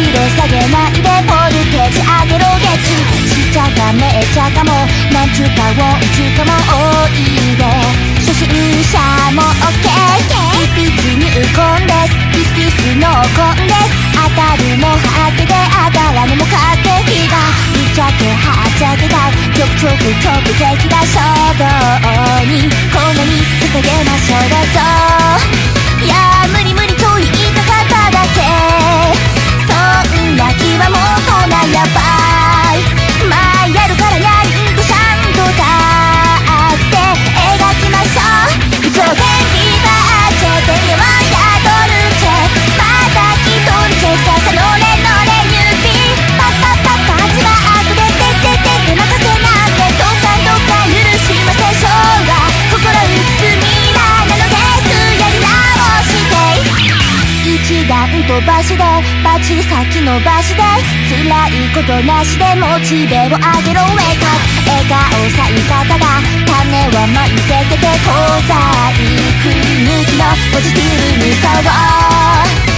白下げないでボルテージ上げろ月しちゃかめちゃかも何ちゅかをいちゅかも多いで初心者も OK 一筆入魂です一筆濃紺です当たるも果てで当たらぬも勝手火がぶっちゃけはっちゃけだ極極極的な衝動にこんなに捧げましょうだぞ、yeah. ばしでバチ先伸ばしで辛いことなしでモチベを上げろ Wake up 笑顔咲いただ種はまいてけて東西空抜きのポジティブにさろう。